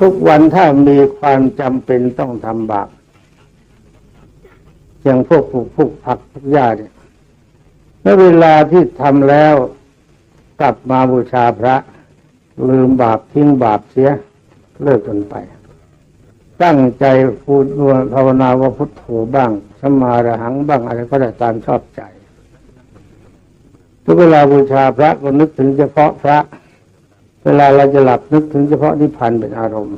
ทุกวันถ้ามีความจำเป็นต้องทำบาปอย่างพวกปลูกพวกผักพวกหญ้าเนี่ยเมื่อเวลาที่ทำแล้วกลับมาบูชาพระ ลืมบาปทิ้งบาปเสีย เลิกกันไป ตั้งใจพูดวภาวนาว่าพุทโธบ้างสมมาระหังบ้างอะไรก็ได้ตามชอบใจ ทุกเวลาบูชาพระก็นึกถึงเฉพาะพระ เวลาเราจะหลับนึกถึงเฉพาะนิพพานเป็นอารมณ์